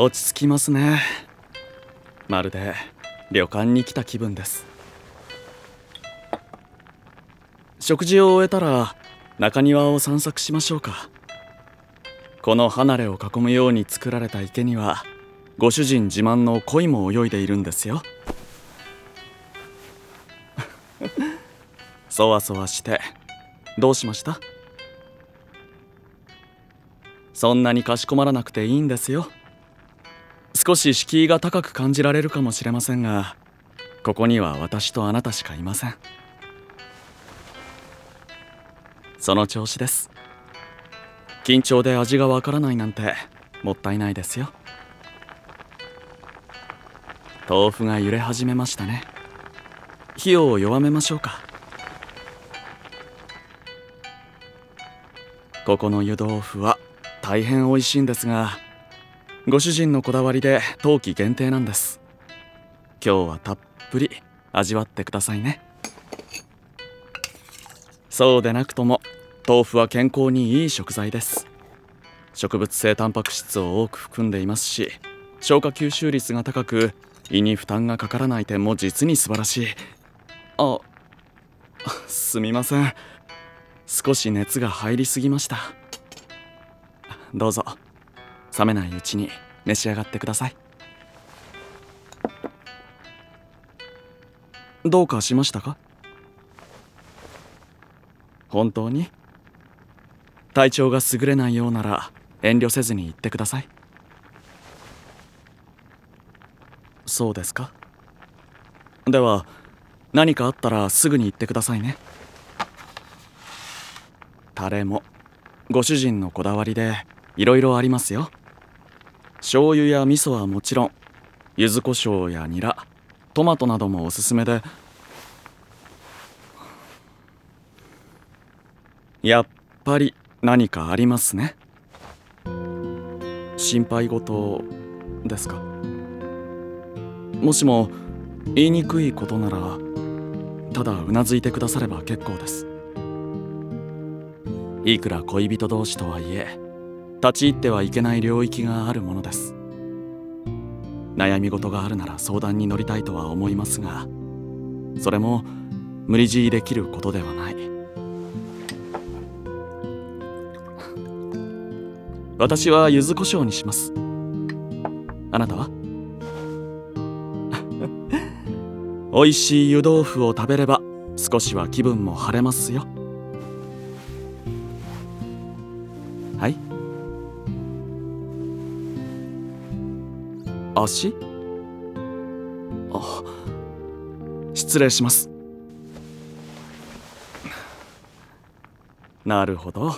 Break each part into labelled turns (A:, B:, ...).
A: 落ち着きますね。まるで旅館に来た気分です。食事を終えたら中庭を散策しましょうか。この離れを囲むように作られた池にはご主人自慢の鯉も泳いでいるんですよ。そわそわしてどうしました？そんなにかしこまらなくていいんですよ。少し敷居が高く感じられるかもしれませんがここには私とあなたしかいません。その調子です。緊張で味がわからないなんてもったいないですよ。豆腐が揺れ始めましたね。火を弱めましょうか。ここの湯豆腐は大変美味しいんですがご主人のこだわりで冬季限定なんです。今日はたっぷり味わってくださいね。そうでなくとも豆腐は健康にいい食材です。植物性タンパク質を多く含んでいますし消化吸収率が高く胃に負担がかからない点も実に素晴らしい。あすみません。少し熱が入りすぎました。どうぞ。冷めないうちに召し上がってください。どうかしましたか？本当に？体調が優れないようなら遠慮せずに言ってください。そうですか？では何かあったらすぐに言ってくださいね。タレもご主人のこだわりでいろいろありますよ。醤油や味噌はもちろん柚子胡椒やニラトマトなどもおすすめでやっぱり何かありますね。心配事ですか？もしも言いにくいことならただうなずいてくだされば結構です。いくら恋人同士とはいえ立ち入ってはいけない領域があるものです。悩み事があるなら相談に乗りたいとは思いますがそれも無理強いできることではない。私は柚子胡椒にします。あなたは？美味しい湯豆腐を食べれば少しは気分も晴れますよ。はい。足？あ失礼します。なるほど。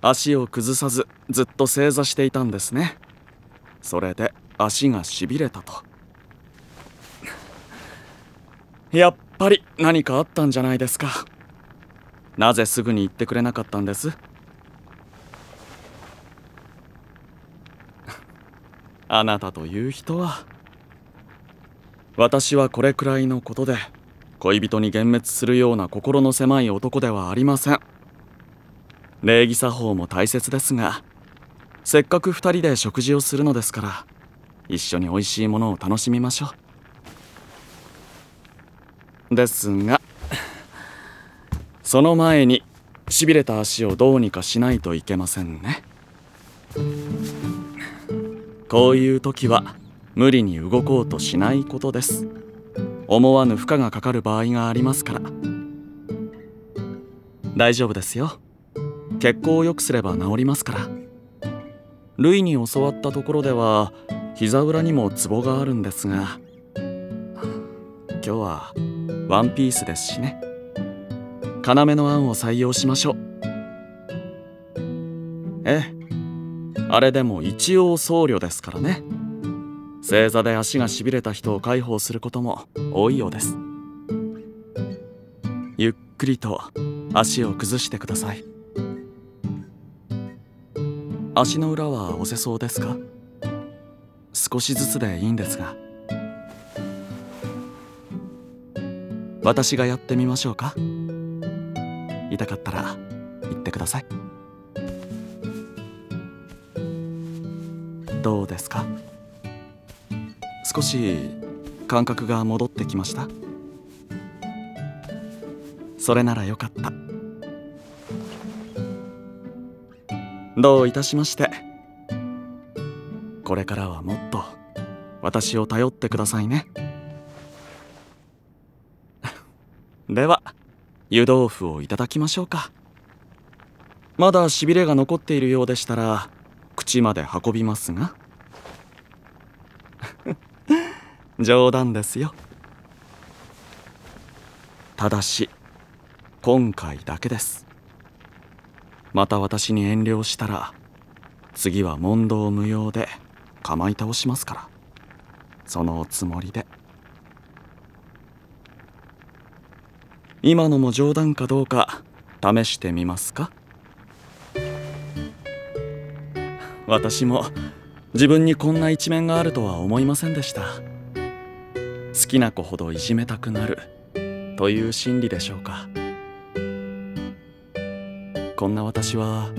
A: 足を崩さずずっと正座していたんですね。それで足がしびれたと。やっぱり何かあったんじゃないですか。なぜすぐに言ってくれなかったんです？あなたという人は私はこれくらいのことで恋人に幻滅するような心の狭い男ではありません。礼儀作法も大切ですがせっかく二人で食事をするのですから一緒に美味しいものを楽しみましょう。ですがその前にしびれた足をどうにかしないといけませんね。こういう時は無理に動こうとしないことです。思わぬ負荷がかかる場合がありますから。大丈夫ですよ。血行を良くすれば治りますから。ルイに教わったところでは膝裏にもツボがあるんですが。今日はワンピースですしね。要の案を採用しましょう。ええ。あれでも一応僧侶ですからね。正座で足がしびれた人を介抱することも多いようです。ゆっくりと足を崩してください。足の裏は押せそうですか？少しずつでいいんですが。私がやってみましょうか？痛かったら言ってください。どうですか？少し感覚が戻ってきました。それならよかった。どういたしまして。これからはもっと私を頼ってくださいね。では湯豆腐をいただきましょうか。まだしびれが残っているようでしたら口まで運びますが。冗談ですよ。ただし今回だけです。また私に遠慮したら次は問答無用で構い倒しますから。そのおつもりで。今のも冗談かどうか試してみますか？私も自分にこんな一面があるとは思いませんでした。好きな子ほどいじめたくなるという心理でしょうか。こんな私は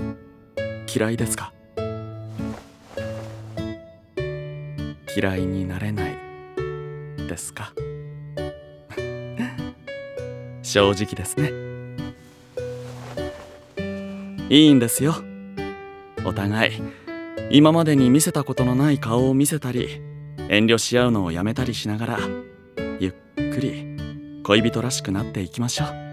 A: 嫌いですか？嫌いになれないですか？正直ですね。いいんですよ。お互い。今までに見せたことのない顔を見せたり遠慮し合うのをやめたりしながらゆっくり恋人らしくなっていきましょう。